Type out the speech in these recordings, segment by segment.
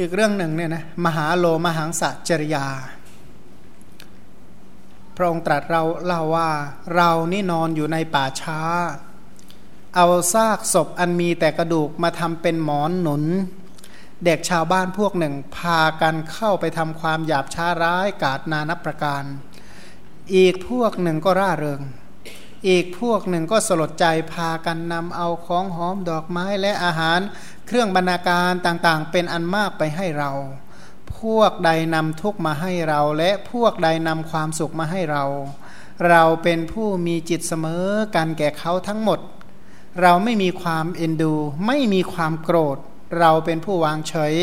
อีกเรื่องหนึ่งเนี่ยนะมหาโลมหังสะจริยา พระองค์ตรัสเราเล่าว่าเรานี่นอนอยู่ในป่าช้า เอาซากศพอันมีแต่กระดูกมาทำเป็นหมอนหนุน เด็กชาวบ้านพวกหนึ่ง พากันเข้าไปทำความหยาบช้าร้ายกาดนานับประการ อีกพวกหนึ่งก็ร่าเริง อีกพวกหนึ่งก็สลดใจพากันนำเอาของหอมดอกไม้และอาหาร เครื่องบรรณาการต่างๆ เป็นอันมากไปให้เรา พวกใดนำทุกมาให้เรา และพวกใดนำความสุขมาให้เรา เราเป็นผู้มีจิตเสมอกันแก่เขาทั้งหมด เราไม่มีความเอ็นดู ไม่มีความโกรธ เราเป็นผู้วางเฉย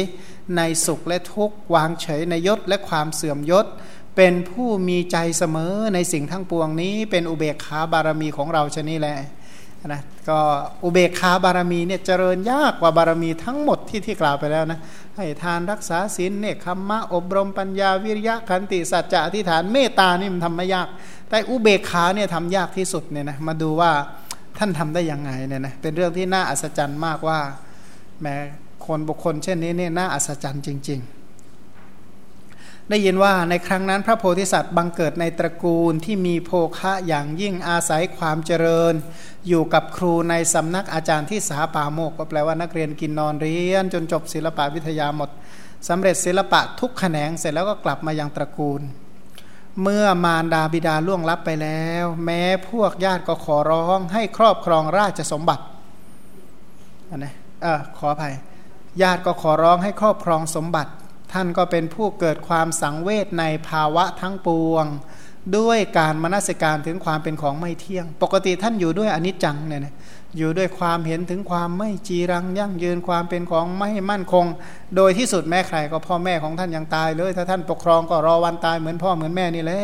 ในสุขและทุกข์วางเฉยในยศและความเสื่อมยศ เป็นผู้มีใจเสมอในสิ่งทั้งปวงนี้ เป็นอุเบกขาบารมีของเราชนี้แหละ นะก็อุเบกขาบารมีเนี่ยเจริญยากกว่าบารมีทั้งหมดที่ที่กล่าวไปแล้วนะให้ทานรักษาศีลเนี่ยคขมมะอบรมปัญญาวิริยะขันติสัจจะอธิษฐานเมตตานี่มันทำไม่ยาก แต่อุเบกขาเนี่ยทำยากที่สุดเนี่ยนะมาดูว่าท่านทำได้ยังไงเนี่ยนะเป็นเรื่องที่น่าอัศจรรย์มากว่าแม้คนบุคคลเช่นนี้เนี่ยน่าอัศจรรย์จริง ๆ ได้ยินว่าในครั้งนั้นพระโพธิสัตว์บังเกิดในตระกูลที่มีโภคะอย่างยิ่งอาศัยความเจริญ อยู่กับครูในสำนักอาจารย์ที่สาปาโมก ก็แปลว่านักเรียนกินนอนเรียน จนจบศิลปวิทยาหมดสำเร็จศิลปะทุกแขนงเสร็จแล้วก็กลับมายังตระกูล เมื่อมารดาบิดาล่วงลับไปแล้ว แม้พวกญาติก็ขอร้องให้ครอบครองราชสมบัติอันนี้เออขออภัยญาติก็ขอร้องให้ครอบครองสมบัติ ท่านก็เป็นผู้เกิดความสังเวชในภาวะทั้งปวง ด้วยการมนสิการถึงความเป็นของไม่เที่ยง ปกติท่านอยู่ด้วยอนิจจังเนี่ยอยู่ด้วยความเห็นถึงความไม่จีรังยั่งยืนความเป็นของไม่มั่นคง โดยที่สุดแม่ใครก็พ่อแม่ของท่านยังตายเลย ถ้าท่านปกครองก็รอวันตายเหมือนพ่อเหมือนแม่นี่แหละ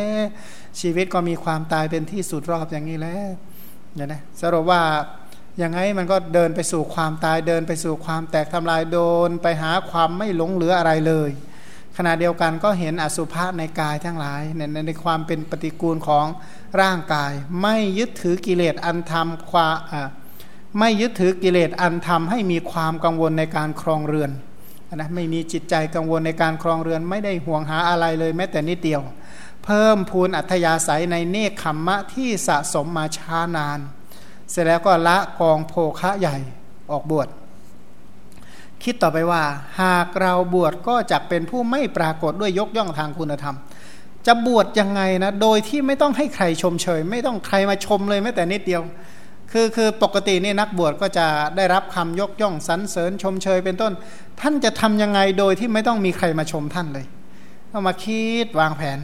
ชีวิตก็มีความตายเป็นที่สุดรอบอย่างนี้แล้วเนี่ยนะสรุปว่า ยังไงมันก็เดินไปสู่ความตายเดินไปสู่ความแตกทำลายโดน ไปหาความไม่หลงเหลืออะไรเลย ขณะเดียวกันก็เห็นอสุภะในกายทั้งหลายในในความเป็นปฏิกูลของร่างกาย ไม่ยึดถือกิเลสอันทำความไม่ยึดถือกิเลสอันทำให้มีความกังวลในการครองเรือนนะไม่มีจิตใจกังวลในการครองเรือน ไม่ได้ห่วงหาอะไรเลยแม้แต่นิดเดียว เพิ่มพูนอัธยาศัยในเนคขมมะที่สะสมมาช้านาน เสร็จแล้วก็ละกองโภคะใหญ่ออกบวช คิดต่อไปว่า หากเราบวชก็จะเป็นผู้ไม่ปรากฏด้วยยกย่องทางคุณธรรม จะบวชยังไงนะ โดยที่ไม่ต้องให้ใครชมเชย ไม่ต้องใครมาชมเลยแม้แต่นิดเดียว คือคือปกตินี่นักบวชก็จะได้รับคำยกย่องสรรเสริญชมเชย เป็นต้น ท่านจะทำยังไงโดยที่ไม่ต้องมีใครมาชมท่านเลยต้องมาคิดวางแผน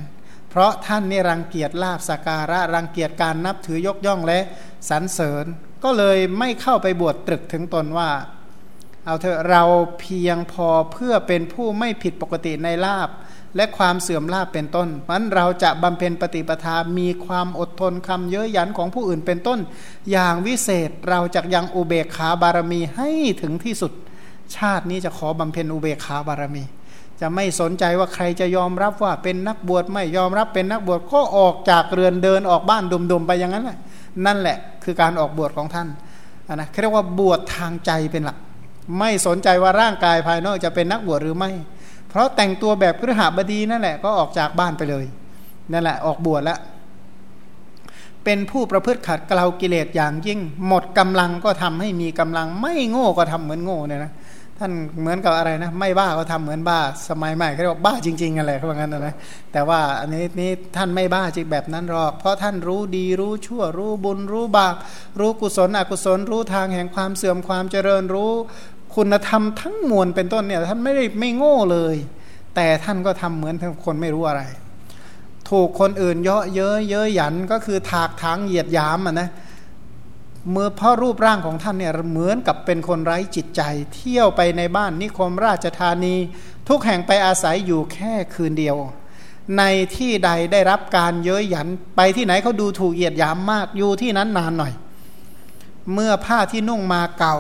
เพราะท่านนี่รังเกียจลาบสการะรังเกียจการนับถือยกย่องและ สรรเสริญก็เลยไม่เข้าไปบวชตรึกถึงตนว่า เอาเถอะเราเพียงพอเพื่อเป็นผู้ไม่ผิดปกติในลาบและความเสื่อมลาบเป็นต้นมันเราจะบำเพ็ญปฏิปทา มีความอดทนคำเย้ยหยันของผู้อื่นเป็นต้น อย่างวิเศษเราจะยังอุเบกขาบารมีให้ถึงที่สุด ชาตินี้จะขอบำเพ็ญอุเบกขาบารมี จะไม่สนใจว่าใครจะยอมรับว่าเป็นนักบวชไม่ยอมรับเป็นนักบวชก็ออกจากเรือนเดินออกบ้านดุมๆไปอย่างนั้นแหละ นั่นแหละคือการออกบวชของท่านนะเรียกว่าบวชทางใจเป็นหลัก ไม่สนใจว่าร่างกายภายนอกจะเป็นนักบวชหรือไม่ เพราะแต่งตัวแบบกรหบดีนั่นแหละก็ออกจากบ้านไปเลยนั่นแหละออกบวชแล้วเป็นผู้ประพฤติขัดเกลากิเลสอย่างยิ่ง หมดกำลังก็ทำให้มีกำลัง ไม่โง่ก็ทำเหมือนโง่เนี่ยนะ ท่านเหมือนกับอะไรนะไม่บ้าก็ทำเหมือนบ้า สมัยใหม่เขาเรียกว่าบ้าจริงๆอะไรเขาบอกงั้นนะแต่ว่าอันนี้นี่ท่านไม่บ้าจริงแบบนั้นหรอก เพราะท่านรู้ดีรู้ชั่วรู้บุญรู้บาปรู้กุศลอกุศลรู้ทางแห่งความเสื่อมความเจริญรู้ คุณธรรมทั้งมวลเป็นต้นเนี่ยท่านไม่ได้ไม่โง่เลย แต่ท่านก็ทำเหมือนคนไม่รู้อะไร ถูกคนอื่นเยาะเย้ยเย้ยหยันก็คือถากถางเหยียดยามอะนะเเมื่อพ่อรูปร่างของท่านเนี่ยเหมือนกับเป็นคนไร้จิตใจ เที่ยวไปในบ้านนิคมราชธานี ทุกแห่งไปอาศัยอยู่แค่คืนเดียว ในที่ใดได้รับการเย้ยหยันไปที่ไหนเขาดูถูกเหยียดหยามมากอยู่ที่นั้นนานหน่อย เมื่อผ้าที่นุ่งมาเก่า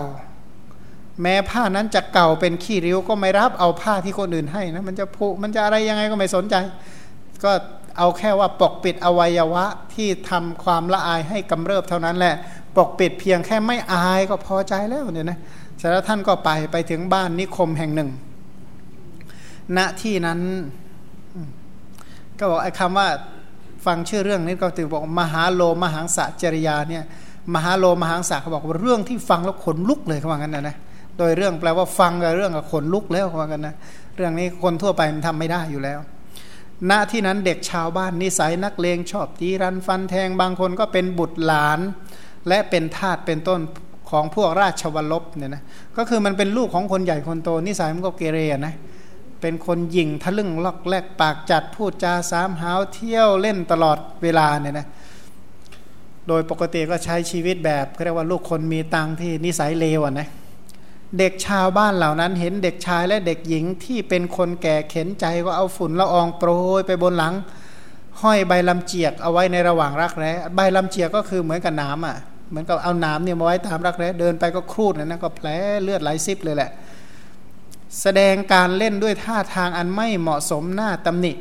แม้ผ้านั้นจะเก่าเป็นขี้ริ้วก็ไม่รับเอาผ้าที่คนอื่นให้นะมันจะผุมันจะอะไรยังไงก็ไม่สนใจ ก็เอาแค่ว่าปกปิดอวัยวะที่ทำความละอายให้กำเริบเท่านั้นแหละ ปกปิดเพียงแค่ไม่อายก็พอใจแล้วเนี่ยนะเสร็จแล้วท่านก็ไปไปถึงบ้านนิคมแห่งหนึ่ง ณที่นั้น ก็บอกไอ้คำว่าฟังชื่อเรื่องนี้ก็ถือบอกมหาโลมหังสะจริยาเนี่ยมหาโลมหังสะเขาบอกว่าเรื่องที่ฟังแล้วขนลุกเลยเขาว่างั้นนะนะโดยเรื่องแปลว่าฟังกับเรื่องกับขนลุกแล้วเขาว่ากันนะเรื่องนี้คนทั่วไปมันทำไม่ได้อยู่แล้ว ณที่นั้นเด็กชาวบ้านนิสัยนักเลงชอบตีรันฟันแทงบางคนก็เป็นบุตรหลาน และเป็นทาสเป็นต้นของพวกราชวลบเนี่ยนะก็คือมันเป็นลูกของคนใหญ่คนโตนิสัยมันก็เกเรนะเป็นคนหยิ่งทะลึ่งลอกแลกปากจัดพูดจาสามหาวเที่ยวเล่นตลอดเวลาเนี่ยนะโดยปกติก็ใช้ชีวิตแบบเรียกว่าลูกคนมีตังที่นิสัยเลวอะนะเด็กชาวบ้านเหล่านั้นเห็นเด็กชายและเด็กหญิงที่เป็นคนแก่เข็นใจก็เอาฝุ่นละอองโปรยไปบนหลัง ห้อยใบลำเจียกเอาไว้ในระหว่างรักแร้ใบลำเจียกก็คือเหมือนกับน้ำอะ เหมือนกับเอาน้ำเนี่ยมาไว้ตามรักแร้เดินไปก็ครูดนะนะก็แผลเลือดไหลซิบเลยแหละ แสดงการเล่นด้วยท่าทางอันไม่เหมาะสมหน้าตำหนิ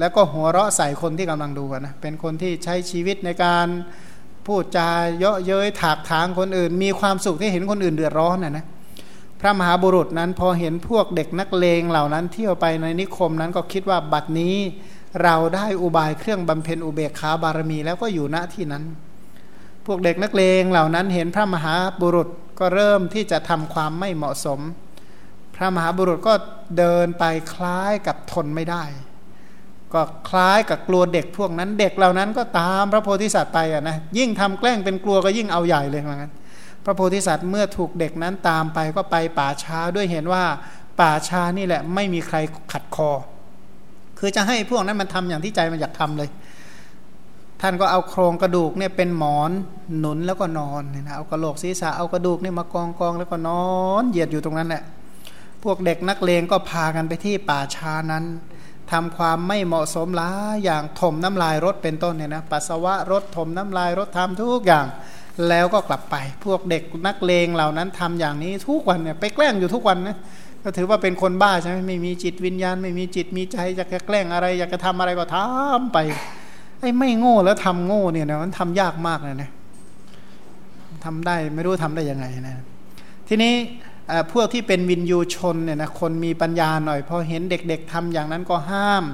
แล้วก็หัวเราะใส่คนที่กำลังดูนะเป็นคนที่ใช้ชีวิตในการพูดจาเยาะเย้ยถากถางคนอื่น มีความสุขที่เห็นคนอื่นเดือดร้อนนะนะพระมหาบุรุษนั้นพอเห็นพวกเด็กนักเลงเหล่านั้นเที่ยวไปในนิคมนั้นก็คิดว่าบัดนี้เราได้อุบายเครื่องบำเพ็ญอุเบกขาบารมีแล้วก็อยู่ณที่นั้น พวกเด็กนักเลงเหล่านั้นเห็นพระมหาบุรุษก็เริ่มที่จะทำความไม่เหมาะสม พระมหาบุรุษก็เดินไปคล้ายกับทนไม่ได้ ก็คล้ายกับกลัวเด็กพวกนั้น เด็กเหล่านั้นก็ตามพระโพธิสัตว์ไปอะนะยิ่งทำแกล้งเป็นกลัวก็ยิ่งเอาใหญ่เลยเหมือนกันพระโพธิสัตว์เมื่อถูกเด็กนั้นตามไปก็ไปป่าช้าด้วยเห็นว่าป่าช้านี่แหละไม่มีใครขัดคอ คือจะให้พวกนั้นมันทำอย่างที่ใจมันอยากทำเลย ท่านก็เอาโครงกระดูกเนี่ยเป็นหมอนหนุนแล้วก็นอนเนี่ยนะเอากระโหลกศีรษะเอากระดูกเนี่ยมากองกองแล้วก็นอนเหยียดอยู่ตรงนั้นแหละพวกเด็กนักเลงก็พากันไปที่ป่าชานั้นทำความไม่เหมาะสมหลายอย่างถมน้ำลายรถเป็นต้นเนี่ยนะปัสสาวะรถถมน้ำลายรถทำทุกอย่าง แล้วก็กลับไป พวกเด็กนักเลงเหล่านั้นทำอย่างนี้ทุกวันเนี่ยไปแกล้งอยู่ทุกวันนะก็ถือว่าเป็นคนบ้าใช่ไหมไม่มีจิตวิญญาณ ไม่มีจิตมีใจอยากจะแกล้งอะไร อยากจะทำอะไรก็ทำไป ไอ้ไม่โง่แล้วทำโง่เนี่ยนะมันทำยากมากเลยนะทำได้ไม่รู้ทำได้ยังไงนะทีนี้พวกที่เป็นวินยูชนเนี่ยนะคนมีปัญญาหน่อยพอเห็นเด็กๆทำอย่างนั้นก็ห้าม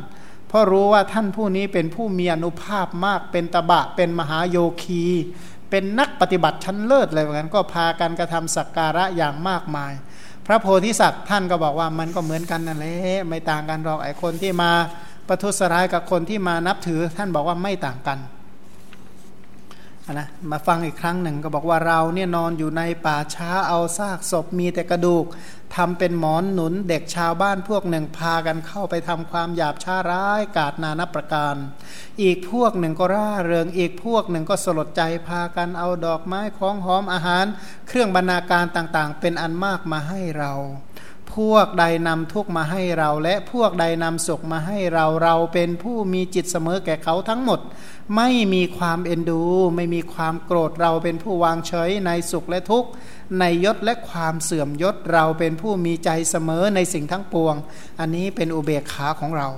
เพราะรู้ว่าท่านผู้นี้เป็นผู้มีอนุภาพมากเป็นตบะเป็นมหาโยคี เป็นนักปฏิบัติชั้นเลิศเลยเหมือนกันก็พากันกระทำสักการะอย่างมากมาย พระโพธิสัตว์ท่านก็บอกว่ามันก็เหมือนกันนั่นแหละไม่ต่างกันหรอกไอ้คนที่มา ประทุษร้ายกับคนที่มานับถือท่านบอกว่าไม่ต่างกันนะมาฟังอีกครั้งหนึ่งก็บอกว่าเราเนี่ยนอนอยู่ในป่าช้าเอาซากศพมีแต่กระดูกทำเป็นหมอนหนุนเด็กชาวบ้านพวกหนึ่งพากันเข้าไปทำความหยาบช้าร้ายกาดนานับประการ อีกพวกหนึ่งก็ร่าเริงอีกพวกหนึ่งก็สลดใจพากันเอาดอกไม้ของหอมอาหาร เครื่องบรรณาการต่างๆ เป็นอันมากมาให้เรา พวกใดนำทุกมาให้เรา และพวกใดนำสุขมาให้เราเราเป็นผู้มีจิตเสมอแก่เขาทั้งหมด ไม่มีความเอ็นดู ไม่มีความโกรธเราเป็นผู้วางเฉยในสุขและทุกข์ในยศและความเสื่อมยศเราเป็นผู้มีใจเสมอในสิ่งทั้งปวง อันนี้เป็นอุเบกขาของเรา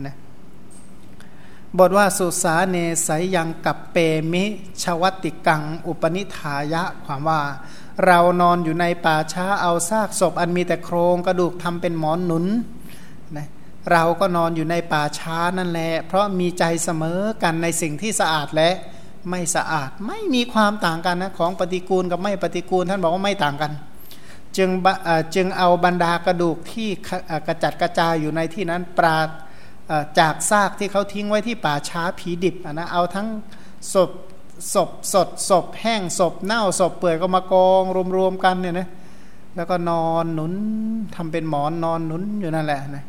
นะบทว่าสุสาเนสยยังกับเปมิชวัติกัง อุปนิทายะความว่า เรานอนอยู่ในป่าช้าเอาซากศพอันมีแต่โครงกระดูกทำเป็นหมอนหนุนนะเราก็นอนอยู่ในป่าช้านั่นแหละเพราะมีใจเสมอกันในสิ่งที่สะอาดและไม่สะอาดไม่มีความต่างกันนะของปฏิกูลกับไม่ปฏิกูล ท่านบอกว่าไม่ต่างกัน จึงจึงเอาบรรดากระดูกที่กระจัดกระจายอยู่ในที่นั้นปราดจากซากที่เขาทิ้งไว้ที่ป่าช้าผีดิบนะเอาทั้งศพ ศพสดศพแห้งศพเน่าศพเปื่อยก็มากองรวมๆกันเนี่ยนะแล้วก็นอนหนุนทำเป็นหมอนนอนหนุนอยู่นั่นแหละนะ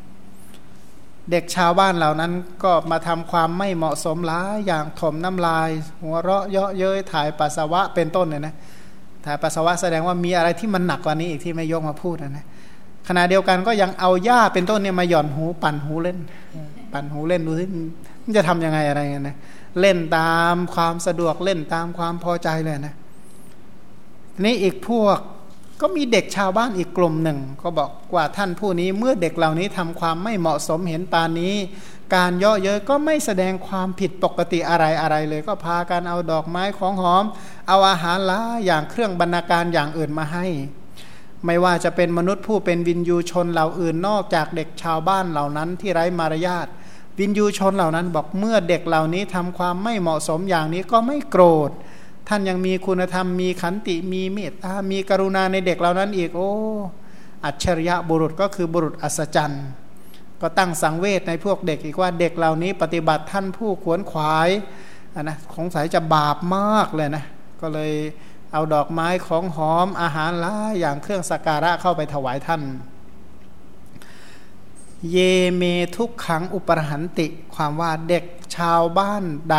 เด็กชาวบ้านเหล่านั้นก็มาทำความไม่เหมาะสมหลายอย่างถมน้ำลาย หัวเราะเยาะเย้ยถ่ายปัสสาวะเป็นต้นเนี่ยนะถ่ายปัสสาวะแสดงว่ามีอะไรที่มันหนักกว่านี้อีกที่ไม่ยกมาพูดนะนะขณะเดียวกันก็ยังเอาหญ้าเป็นต้นเนี่ยมาหย่อนหูปั่นหูเล่น ปั่นหูเล่นดูสิมันจะทํำยังไงอะไรเงี้ยนะ เล่นตามความสะดวกเล่นตามความพอใจเลยนะนี่อีกพวกก็มีเด็กชาวบ้านอีกกลุ่มหนึ่ง ก็บอกว่าท่านผู้นี้เมื่อเด็กเหล่านี้ทำความไม่เหมาะสมเห็นปานนี้ การยาะเย้ยก็ไม่แสดงความผิดปกติอะไรอะไรเลย ก็พากันเอาดอกไม้ของหอม เอาอาหารละอย่างเครื่องบรรณาการอย่างอื่นมาให้ ไม่ว่าจะเป็นมนุษย์ผู้เป็นวินยูชนเหล่าอื่นนอกจากเด็กชาวบ้านเหล่านั้นที่ไร้มารยาท วินยูชนเหล่านั้นบอกเมื่อเด็กเหล่านี้ทำความไม่เหมาะสมอย่างนี้ก็ไม่โกรธ ท่านยังมีคุณธรรมมีขันติมีเมตตามีกรุณาในเด็กเหล่านั้นอีกโอ้อัจฉริยะบุรุษก็คือบุรุษอัศจรรย์ ก็ตั้งสังเวชในพวกเด็กอีกว่าเด็กเหล่านี้ปฏิบัติท่านผู้ขวนขวายนะสงสัยจะบาปมากเลยนะก็เลยเอาดอกไม้ของหอมอาหารล้าอย่างเครื่องสักการะเข้าไปถวายท่าน เยเมทุกขังอุปรหันติ ความว่าเด็กชาวบ้านใด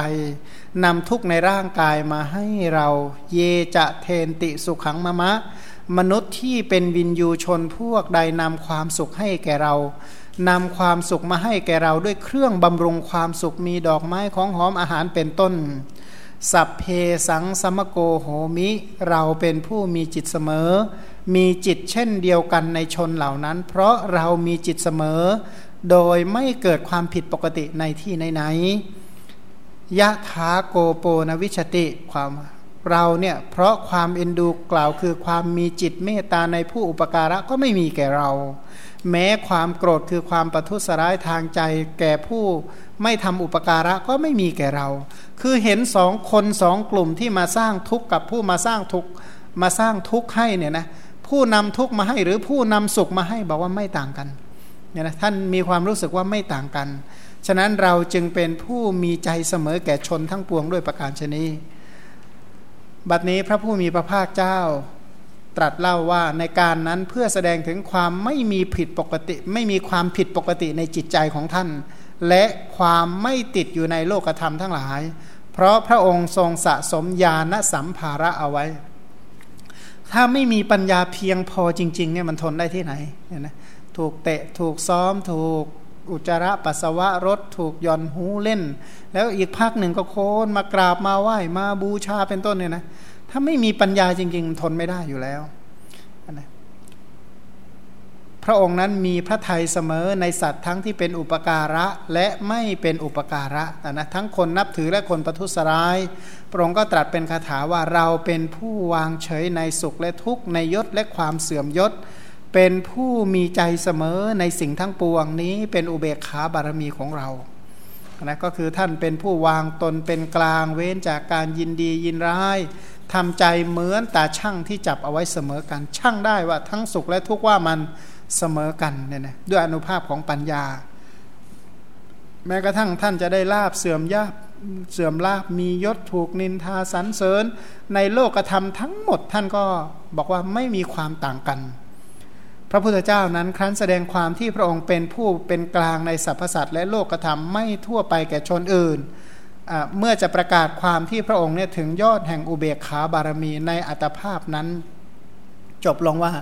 นำทุกในร่างกายมาให้เรา เยจะเทนติสุขังมะมะ มนุษย์ที่เป็นวินยูชนพวกใดนำความสุขให้แก่เรานำความสุขมาให้แก่เราด้วยเครื่องบำรุงความสุขมีดอกไม้ของหอมอาหารเป็นต้น สัพเพสังสมโกโหมิ เราเป็นผู้มีจิตเสมอ มีจิตเช่นเดียวกันในชนเหล่านั้น เพราะเรามีจิตเสมอ โดยไม่เกิดความผิดปกติในที่ไหนๆยะถาโกโปนวิชติความเราเนี่ยเพราะความเอ็นดูกล่าวคือความมีจิตเมตตาในผู้อุปการะก็ไม่มีแก่เรา แม้ความโกรธคือความประทุษร้ายทางใจแก่ผู้ไม่ทำอุปการะก็ไม่มีแก่เรา คือเห็นสองคนสองกลุ่มที่มาสร้างทุกข์กับผู้มาสร้างทุกข์มาสร้างทุกข์ให้เนี่ยนะ ผู้นำทุกมาให้หรือผู้นำสุขมาให้บอกว่าไม่ต่างกันเนี่ยนะท่านมีความรู้สึกว่าไม่ต่างกัน ฉะนั้นเราจึงเป็นผู้มีใจเสมอแก่ชนทั้งปวงด้วยประการชนีบัดนี้พระผู้มีพระภาคเจ้าตรัสเล่าว่าในการนั้นเพื่อแสดงถึงความไม่มีผิดปกติ ไม่มีความผิดปกติในจิตใจของท่าน และความไม่ติดอยู่ในโลกธรรมทั้งหลาย เพราะพระองค์ทรงสะสมญาณสัมภาระเอาไว้ ถ้าไม่มีปัญญาเพียงพอจริง ๆ เนี่ยมันทนได้ที่ไหนเนี่ยนะถูกเตะถูกซ้อม ถูกอุจจาระปัสสาวะรถถูกย่อนหูเล่น แล้วอีกภาคหนึ่งก็โคนมากราบมาไหว้มาบูชาเป็นต้นเนี่ยนะถ้าไม่มีปัญญาจริง ๆ ทนไม่ได้อยู่แล้ว พระองค์นั้นมีพระทัยเสมอในสัตว์ทั้งที่เป็นอุปการะและไม่เป็นอุปการะนะทั้งคนนับถือและคนประทุษร้าย พระองค์ก็ตรัสเป็นคาถาว่าเราเป็นผู้วางเฉยในสุขและทุกข์ในยศและความเสื่อมยศ เป็นผู้มีใจเสมอในสิ่งทั้งปวงนี้เป็นอุเบกขาบารมีของเรานะก็คือท่านเป็นผู้วางตนเป็นกลางเว้นจากการยินดียินร้ายทำใจเหมือนตาช่างที่จับเอาไว้เสมอกันช่างได้ว่าทั้งสุขและทุกข์ว่ามัน เสมอกันเนี่ยนะด้วยอนุภาพของปัญญา แม้กระทั่งท่านจะได้ลาบเสื่อมยาบเสื่อมลาบมียศถูกนินทาสรรเสริญ ในโลกธรรมทั้งหมดท่านก็บอกว่าไม่มีความต่างกัน พระพุทธเจ้านั้นครั้นแสดงความที่พระองค์เป็นผู้เป็นกลางในสรรพสัตว์และโลกธรรมไม่ทั่วไปแก่ชนอื่น เมื่อจะประกาศความที่พระองค์เนี่ยถึงยอดแห่งอุเบกขาบารมีในอัตภาพนั้น จบลงว่า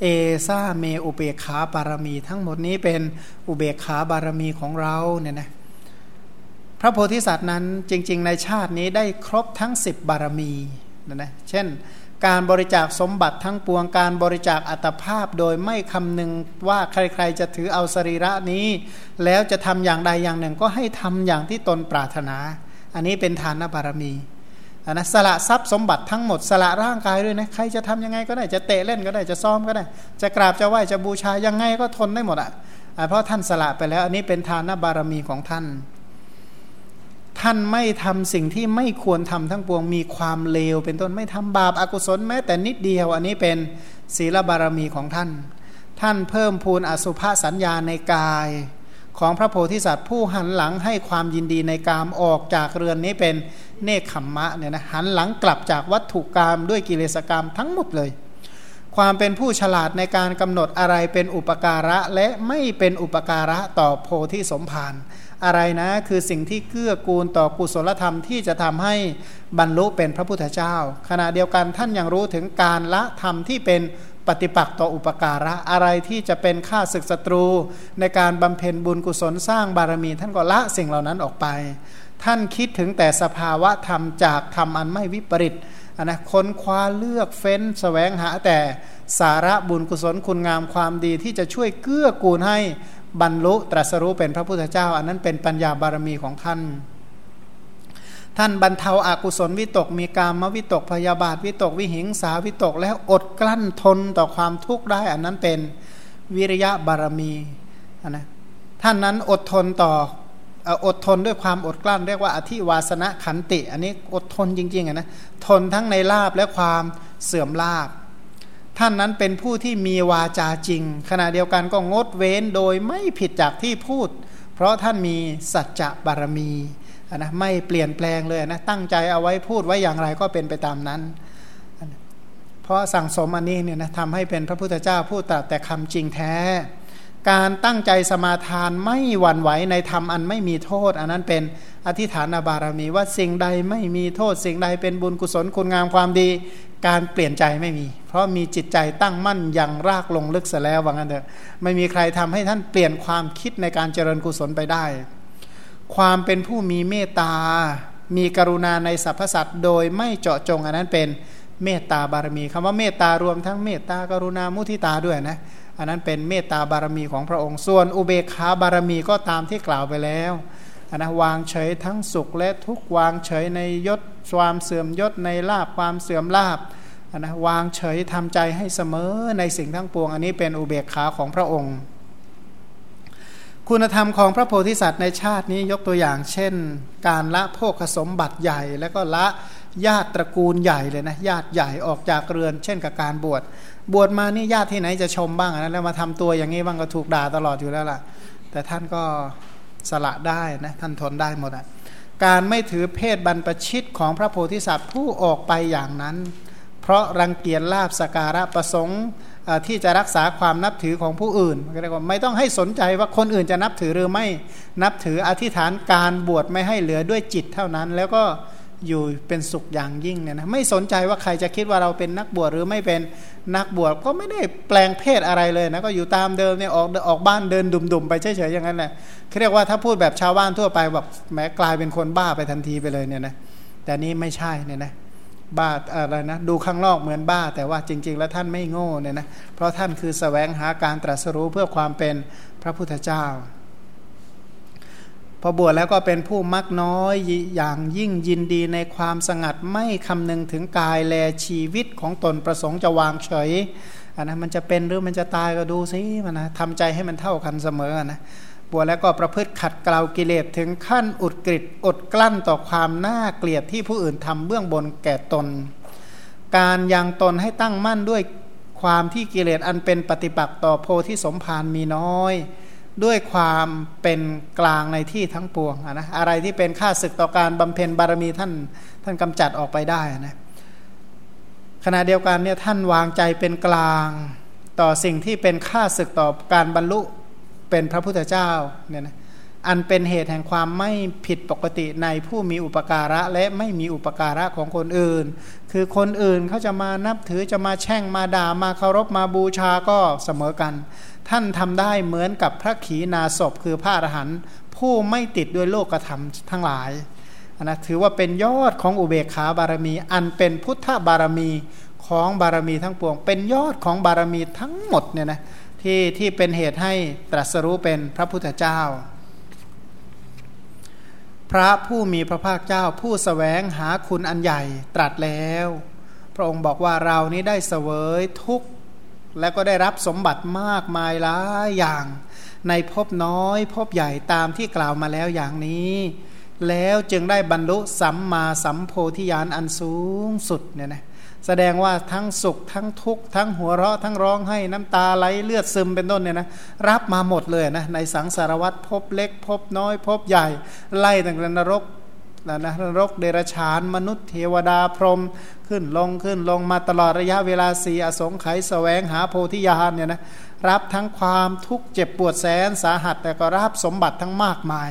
เอซาเมอุเบกขาบารมี ทั้งหมดนี้เป็นอุเบกขาบารมีของเราเนี่ยนะพระโพธิสัตว์นั้นจริง ๆ ในชาตินี้ได้ครบทั้ง 10 บารมีนะนะเช่น การบริจาคสมบัติทั้งปวงการบริจาคอัตภาพโดยไม่คำนึงว่าใครๆจะถือเอาสรีระนี้ แล้วจะทำอย่างใดอย่างหนึ่งก็ให้ทำอย่างที่ตนปรารถนา อันนี้เป็นทานบารมี นนะสละทรัพย์สมบัติทั้งหมดสละร่างกายด้วยนะใครจะทำยังไงก็ได้จะเตะเล่นก็ได้จะซ้อมก็ได้ จะกราบจะไหว้จะบูชายังไงก็ทนได้หมดอะเพราะท่านสละไปแล้ว อันนี้เป็นทานบารมีของท่าน ท่านไม่ทำสิ่งที่ไม่ควรทำทั้งปวงมีความเลว เป็นต้นไม่ทำบาปอากุศลแม้แต่นิดเดียว อันนี้เป็นศีลบารมีของท่าน ท่านเพิ่มพูนอสุภาสัญญาในกายของพระโพธิสัตว์ผู้หันหลังให้ความยินดีในกามออกจากเรือนนี้เป็น เนคขมมะเนี่ยนะหันหลังกลับจากวัตถุกรรมด้วยกิเลสกรรมทั้งหมดเลย ความเป็นผู้ฉลาดในการกำหนดอะไรเป็นอุปการะและไม่เป็นอุปการะต่อโพธิสมภารอะไรนะคือสิ่งที่เกื้อกูลต่อกุศลธรรมที่จะทำให้บรรลุเป็นพระพุทธเจ้า ขณะเดียวกันท่านยังรู้ถึงการละธรรมที่เป็นปฏิปักษ์ต่ออุปการะอะไรที่จะเป็นค่าศึกศัตรู ในการบำเพ็ญบุญกุศลสร้างบารมี ท่านก็ละสิ่งเหล่านั้นออกไป ท่านคิดถึงแต่สภาวะธรรมจากธรรมอันไม่วิปริตนะค้นคว้าเลือกเฟ้นสแสวงหาแต่สาระบุญกุศลคุณงามความดีที่จะช่วยเกื้อกูลให้บรรลุตรัสรู้เป็นพระพุทธเจ้า อันนั้นเป็นปัญญาบารมีของท่าน ท่านบรรเทาอากุศลวิตกมีการมวิตกพยาบาทวิตกวิหิงสาวิตก แล้วอดกลั้นทนต่อความทุกข์ได้ อันนั้นเป็นวิริยะบารมีนะท่านนั้นอดทนต่อ อดทนด้วยความอดกลั้น เรียกว่าอธิวาสนะขันติ อันนี้อดทนจริงๆนะทนทั้งในลาบและความเสื่อมลาบ ท่านนั้นเป็นผู้ที่มีวาจาจริง ขณะเดียวกันก็งดเว้นโดยไม่ผิดจากที่พูด เพราะท่านมีสัจจะบารมีนะไม่เปลี่ยนแปลงเลยนะตั้งใจเอาไว้พูดไว้อย่างไรก็เป็นไปตามนั้น เพราะสั่งสมอันนี้เนี่ยนะทำให้เป็นพระพุทธเจ้าพูดแต่แต่คำจริงแท้ การตั้งใจสมาทานไม่หวั่นไหวในธรรมอันไม่มีโทษ อันนั้นเป็นอธิฐานบารมีว่าสิ่งใดไม่มีโทษ สิ่งใดเป็นบุญกุศลคุณงามความดี การเปลี่ยนใจไม่มี เพราะมีจิตใจตั้งมั่นอย่างรากลงลึกเสียแล้วว่างั้นเถอะไม่มีใครทำให้ท่านเปลี่ยนความคิดในการเจริญกุศลไปได้ ความเป็นผู้มีเมตตา มีกรุณาในสรรพสัตว์โดยไม่เจาะจงอันนั้นเป็นเมตตาบารมีคำว่าเมตตารวมทั้งเมตตากรุณามุทิตาด้วยนะ อันนั้นเป็นเมตตาบารมีของพระองค์ ส่วนอุเบกขาบารมีก็ตามที่กล่าวไปแล้วนนะวางเฉยทั้งสุขและทุกวางเฉยในยศความเสื่อมยศในลาบความเสื่อมลาบนะวางเฉยทำใจให้เสมอในสิ่งทั้งปวง อันนี้เป็นอุเบกขาของพระองค์ คุณธรรมของพระโพธิสัตว์ในชาตินี้ยกตัวอย่าง เช่น การละโภคสมบัติใหญ่ แล้วก็ละญาติตระกูลใหญ่เลยนะญาติใหญ่ออกจากเรือน เช่นกับการบวชบวชมานี่ญาติที่ไหนจะชมบ้างนะแล้วมาทำตัวอย่างนี้บ้างก็ถูกด่าตลอดอยู่แล้วล่ะ แต่ท่านก็สละได้นะท่านทนได้หมดอะการไม่ถือเพศบรรพชิตของพระโพธิสัตว์ผู้ออกไปอย่างนั้น เพราะรังเกียจลาบสการะประสงค์ ที่จะรักษาความนับถือของผู้อื่นก็เรียกว่าไม่ต้องให้สนใจว่าคนอื่นจะนับถือหรือไม่นับถืออธิษฐานการบวชไม่ให้เหลือด้วยจิตเท่านั้น แล้วก็อยู่เป็นสุขอย่างยิ่งเนี่ยนะไม่สนใจว่าใครจะคิดว่าเราเป็นนักบวชหรือไม่เป็นนักบวชก็ไม่ได้แปลงเพศอะไรเลยนะก็อยู่ตามเดิมเนี่ยออกออกบ้านเดินดุมๆไปเฉยๆอย่างนั้นแหละเขาเรียกว่าถ้าพูดแบบชาวบ้านทั่วไปแบบแม้กลายเป็นคนบ้าไปทันทีไปเลยเนี่ยนะแต่นี้ไม่ใช่เนี่ยนะ บ้าอะไรนะดูข้างนอกเหมือนบ้า แต่ว่าจริง ๆ แล้วท่านไม่โง่เนี่ยนะเพราะท่านคือสแสวงหาการตรัสรู้เพื่อความเป็นพระพุทธเจ้า พอบวชแล้วก็เป็นผู้มักน้อยอย่างยิ่งยินดีในความสงัดไม่คำนึงถึงกายแลชีวิตของตนประสงค์จะวางเฉยอันนะมันจะเป็นหรือมันจะตายก็ดูซิมันนะทำใจให้มันเท่ากันเสมอนะ วแล้วก็ประพฤติขัดเกลากิเลสถึงขั้นอุดกริดอดกลั้นต่อความน่าเกลียดที่ผู้อื่นทำเบื้องบนแก่ตน การยังตนให้ตั้งมั่นด้วยความที่กิเลสอันเป็นปฏิปักษ์ต่อโพธิสมภารมีน้อย ด้วยความเป็นกลางในที่ทั้งปวงนะอะไรที่เป็นค่าศึกต่อการบำเพ็ญบารมีท่านท่านกำจัดออกไปได้นะขณะเดียวกันเนี่ยท่านวางใจเป็นกลางต่อสิ่งที่เป็นค่าศึกต่อการบรรลุ เป็นพระพุทธเจ้าเนี่ยนะอันเป็นเหตุแห่งความไม่ผิดปกติในผู้มีอุปการะและไม่มีอุปการะของคนอื่น คือคนอื่นเขาจะมานับถือจะมาแช่งมาด่ามาเคารพมาบูชาก็เสมอกัน ท่านทำได้เหมือนกับพระขีณาสพคือพระอรหันต์ผู้ไม่ติดด้วยโลกธรรมทั้งหลายนะถือว่าเป็นยอดของอุเบกขาบารมี อันเป็นพุทธบารมีของบารมีทั้งปวง เป็นยอดของบารมีทั้งหมดเนี่ยนะ ที่ที่เป็นเหตุให้ตรัสรู้เป็นพระพุทธเจ้า พระผู้มีพระภาคเจ้าผู้สแสวงหาคุณอันใหญ่ตรัสแล้ว พระองค์บอกว่าเรานี้ได้เสวยทุกข์และก็ได้รับสมบัติมากมายหลายอย่างในภพน้อยภพใหญ่ตามที่กล่าวมาแล้วอย่างนี้ แล้วจึงได้บรรลุสัมมาสัมโพธิญาณอันสูงสุดเนี่ยนะ แสดงว่าทั้งสุขทั้งทุกข์ทั้งหัวเราะทั้งร้องให้น้ำตาไหลเลือดซึมเป็นต้นเนี่ยนะรับมาหมดเลยนะในสังสารวัตรพบเล็ก พบน้อยพบใหญ่ ไล่ตั้งแต่นรกนะนะนรกเดรชาน มนุษย์เทวดาพรหมขึ้นลงขึ้นลงมาตลอดระยะเวลาสี่อสงไขยแสวงหาโพธิญาณเนี่ยนะรับทั้งความทุกข์เจ็บปวดแสนสาหัส แต่ก็รับสมบัติทั้งมากมาย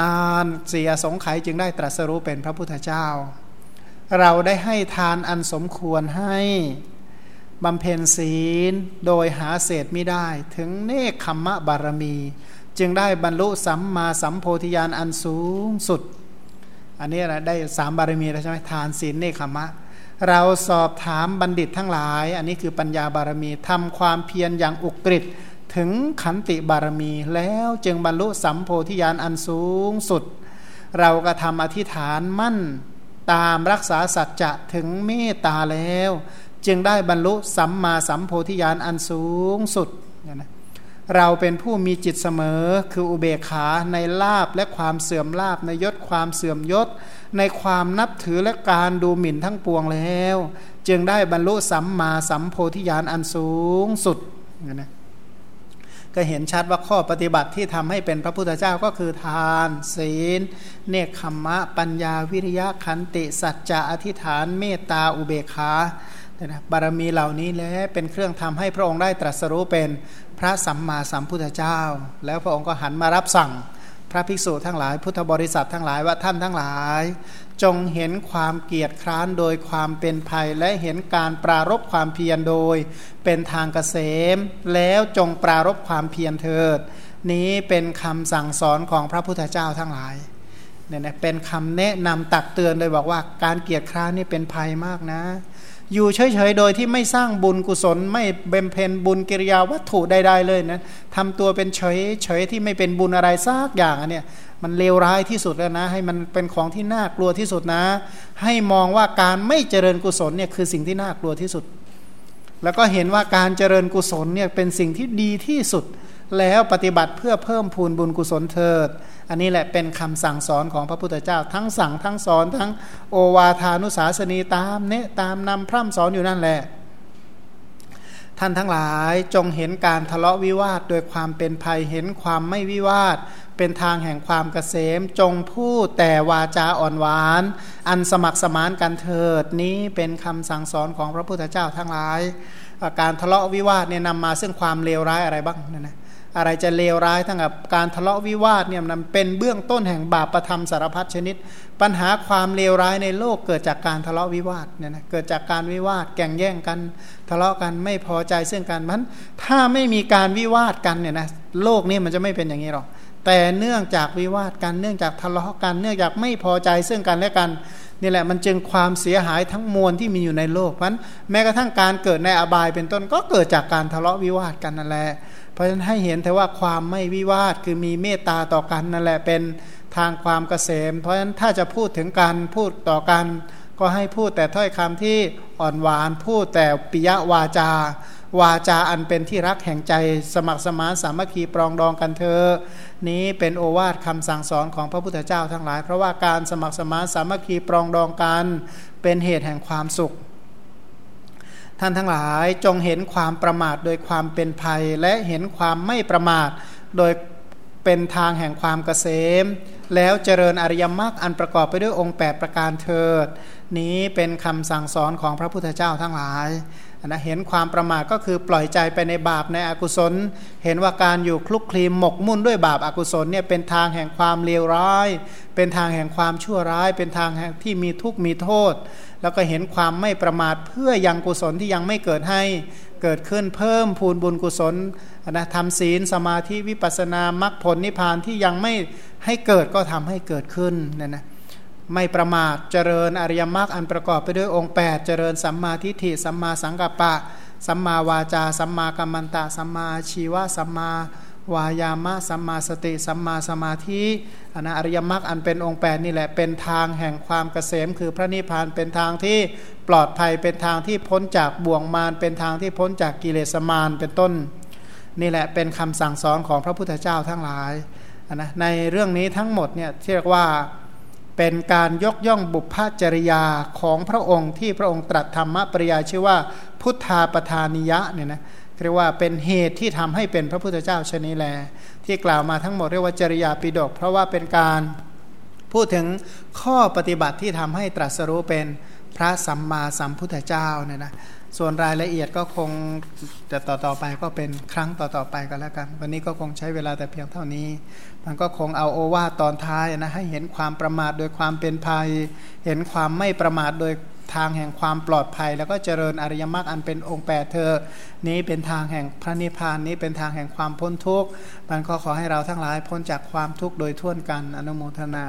นานสี่อสงไขยจึงได้ตรัสรู้เป็นพระพุทธเจ้า เราได้ให้ทานอันสมควรให้บำเพ็ญศีลโดยหาเศษไม่ได้ ถึงเนคขมมะบารมี จึงได้บรรลุสัมมาสัมโพธิญาณอันสูงสุด อันนี้นะได้สามบารมีแล้วใช่ไหมทานศีลเนคขมะ เราสอบถามบัณฑิตทั้งหลาย อันนี้คือปัญญาบารมีทำความเพียรอย่างอุกฤษถึงขันติบารมี แล้วจึงบรรลุสัมโพธิญาณอันสูงสุด เราก็ทำอธิษฐานมั่น ตามรักษาสัจจะถึงเมตตาแล้ว จึงได้บรรลุสัมมาสัมโพธิญาณอันสูงสุดนะเราเป็นผู้มีจิตเสมอคืออุเบกขาในลาบและความเสื่อมลาบในยศความเสื่อมยศ ในความนับถือและการดูหมิ่นทั้งปวงแล้ว จึงได้บรรลุสัมมาสัมโพธิญาณอันสูงสุดนะ ก็เห็นชัดว่าข้อปฏิบัติที่ทำให้เป็นพระพุทธเจ้าก็คือทาน ศีล เนคขมมะ ปัญญาวิริยะขันติ สัจจะอธิษฐาน เมตตาอุเบกขานะบารมีเหล่านี้แหละเป็นเครื่องทำให้พระองค์ได้ตรัสรู้เป็นพระสัมมาสัมพุทธเจ้า แล้วพระองค์ก็หันมารับสั่ง พระภิกษุทั้งหลายพุทธบริษัททั้งหลายว่าท่านทั้งหลาย จงเห็นความเกียรติคร้านโดยความเป็นภัย และเห็นการปรารบความเพียรโดย เป็นทางเกษม แล้วจงปรารบความเพียรเถิด นี้เป็นคำสั่งสอนของพระพุทธเจ้าทั้งหลายเนี่ยนะเป็นคำแนะนำตักเตือนโดยบอกว่าการเกียรติคร้านนี่เป็นภัยมากนะ อยู่เฉยๆ โดยที่ไม่สร้างบุญกุศล ไม่เบมเพนบุญกิริยาวัตถุใดๆเลยนะทำตัวเป็นเฉยเฉยที่ไม่เป็นบุญอะไรซากอย่างนเนี้ยมันเลวร้ายที่สุดแล้วนะ ให้มันเป็นของที่น่ากลัวที่สุดนะ ให้มองว่าการไม่เจริญกุศลเนี่ยคือสิ่งที่น่ากลัวที่สุด แล้วก็เห็นว่าการเจริญกุศลเนี่ยเป็นสิ่งที่ดีที่สุด แล้วปฏิบัติเพื่อเพิ่มพูนบุญกุศลเถิด อันนี้แหละเป็นคำสั่งสอนของพระพุทธเจ้า ทั้งสั่งทั้งสอนทั้งโอวาทานุสาสนีตามเนะตามนำพร่ำสอนอยู่นั่นแหละ ท่านทั้งหลายจงเห็นการทะเลาะวิวาทโดยความเป็นภัยเห็นความไม่วิวาท เป็นทางแห่งความเกษม จงพูดแต่วาจาอ่อนหวาน อันสมัครสมานกันเถิดนี้เป็นคำสั่งสอนของพระพุทธเจ้าทั้งหลาย การทะเลาะวิวาทเนี่ยนำมาซึ่งความเลวร้ายอะไรบ้างนะนะ อะไรจะเลวร้ายทั้งกับการทะเลาะวิวาทเนี่ยมันเป็นเบื้องต้นแห่งบาปประธรรมสารพัดชนิด ปัญหาความเลวร้ายในโลกเกิดจากการทะเลาะวิวาทเนี่ยนะเกิดจากการวิวาทแก่งแย่งกัน ทะเลาะกันไม่พอใจซึ่งกันมันถ้าไม่มีการวิวาทกันเนี่ยนะโลกนี้มันจะไม่เป็นอย่างนี้หรอกแต่เนื่องจากวิวาทกันเนื่องจากทะเลาะกัน เนื่องจากไม่พอใจซึ่งกันและกันนี่แหละมันจึงความเสียหายทั้งมวลที่มีอยู่ในโลกเพราะแม้กระทั่งการเกิดในอบายเป็นต้นก็เกิดจากการทะเลาะวิวาทกันนั่นแหละ เพราะฉะนั้นให้เห็นแต่ว่าความไม่วิวาทคือมีเมตตาต่อกันนั่นแหละเป็นทางความเกษม เพราะฉะนั้นถ้าจะพูดถึงการพูดต่อกัน ก็ให้พูดแต่ถ้อยคำที่อ่อนหวาน พูดแต่ปิยวาจา วาจาอันเป็นที่รักแห่งใจสมัครสมานสามัคคีปรองดองกันเธอ นี้เป็นโอวาทคำสั่งสอนของพระพุทธเจ้าทั้งหลาย เพราะว่าการสมัครสมานสามัคคีปรองดองกัน เป็นเหตุแห่งความสุข ท่านทั้งหลายจงเห็นความประมาทโดยความเป็นภัย และเห็นความไม่ประมาทโดยเป็นทางแห่งความเกษม แล้วเจริญอริยมรรคอันประกอบไปด้วยองค์ 8 ประการเถิด นี้เป็นคำสั่งสอนของพระพุทธเจ้าทั้งหลาย นะเห็นความประมาทก็คือปล่อยใจไปในบาปในอกุศล เห็นว่าการอยู่คลุกคลีมหมกมุ่นด้วยบาปอากุศลเนี่ยเป็นทางแห่งความเลวร้าย เป็นทางแห่งความชั่วร้าย เป็นทางแห่งที่มีทุกข์มีโทษ แล้วก็เห็นความไม่ประมาทเพื่อยังกุศลที่ยังไม่เกิดให้เกิดขึ้นเพิ่มพูนบุญกุศลนะทำศีลสมาธิวิปัสสนามรรคผลนิพพานที่ยังไม่ให้เกิดก็ทำให้เกิดขึ้นนะนะ ไม่ประมาทเจริญอริยมรรคอันประกอบไปด้วยองค์ 8 เจริญสัมมาทิฏฐิสัมมาสังกัปปะ สัมมาวาจา สัมมากัมมันตะ สัมมาชีวะสัมมาวายามะสัมมาสติสัมมาสมาธิอนะอริยมรรคอันเป็นองค์ 8 นี่แหละเป็นทางแห่งความเกษม คือพระนิพพานเป็นทางที่ปลอดภัยเป็นทางที่พ้นจากบ่วงมารเป็นทางที่พ้นจากกิเลสมารเป็นต้น นี่แหละเป็นคำสั่งสอนของพระพุทธเจ้าทั้งหลายนะในเรื่องนี้ทั้งหมดเนี่ยเรียกว่า เป็นการยกย่องบุพจริยาของพระองค์ที่พระองค์ตรัสธรรมปริยาชื่อว่า พุทธาปทานิยะเนี่ยนะเรียกว่าเป็นเหตุที่ทำให้เป็นพระพุทธเจ้าชนีแล ที่กล่าวมาทั้งหมดเรียกว่าจริยาปิฎกเพราะว่าเป็นการพูดถึงข้อปฏิบัติที่ทำให้ตรัสรู้เป็นพระสัมมาสัมพุทธเจ้าเนี่ยนะ ส่วนรายละเอียดก็คงจะต่อต่อไปก็เป็นครั้งต่อต่อไปก็แล้วกัน วันนี้ก็คงใช้เวลาแต่เพียงเท่านี้ มันก็คงเอาโอวาตอนท้ายนะให้เห็นความประมาทโดยความเป็นภัย เห็นความไม่ประมาทโดยทางแห่งความปลอดภัย แล้วก็เจริญอริยมรรคอันเป็นองค์แปดเธอ นี้เป็นทางแห่งพระนิพพานนี้เป็นทางแห่งความพ้นทุกข์มันก็ขอให้เราทั้งหลายพ้นจากความทุกข์โดยทั่วนกันอนุโมทนา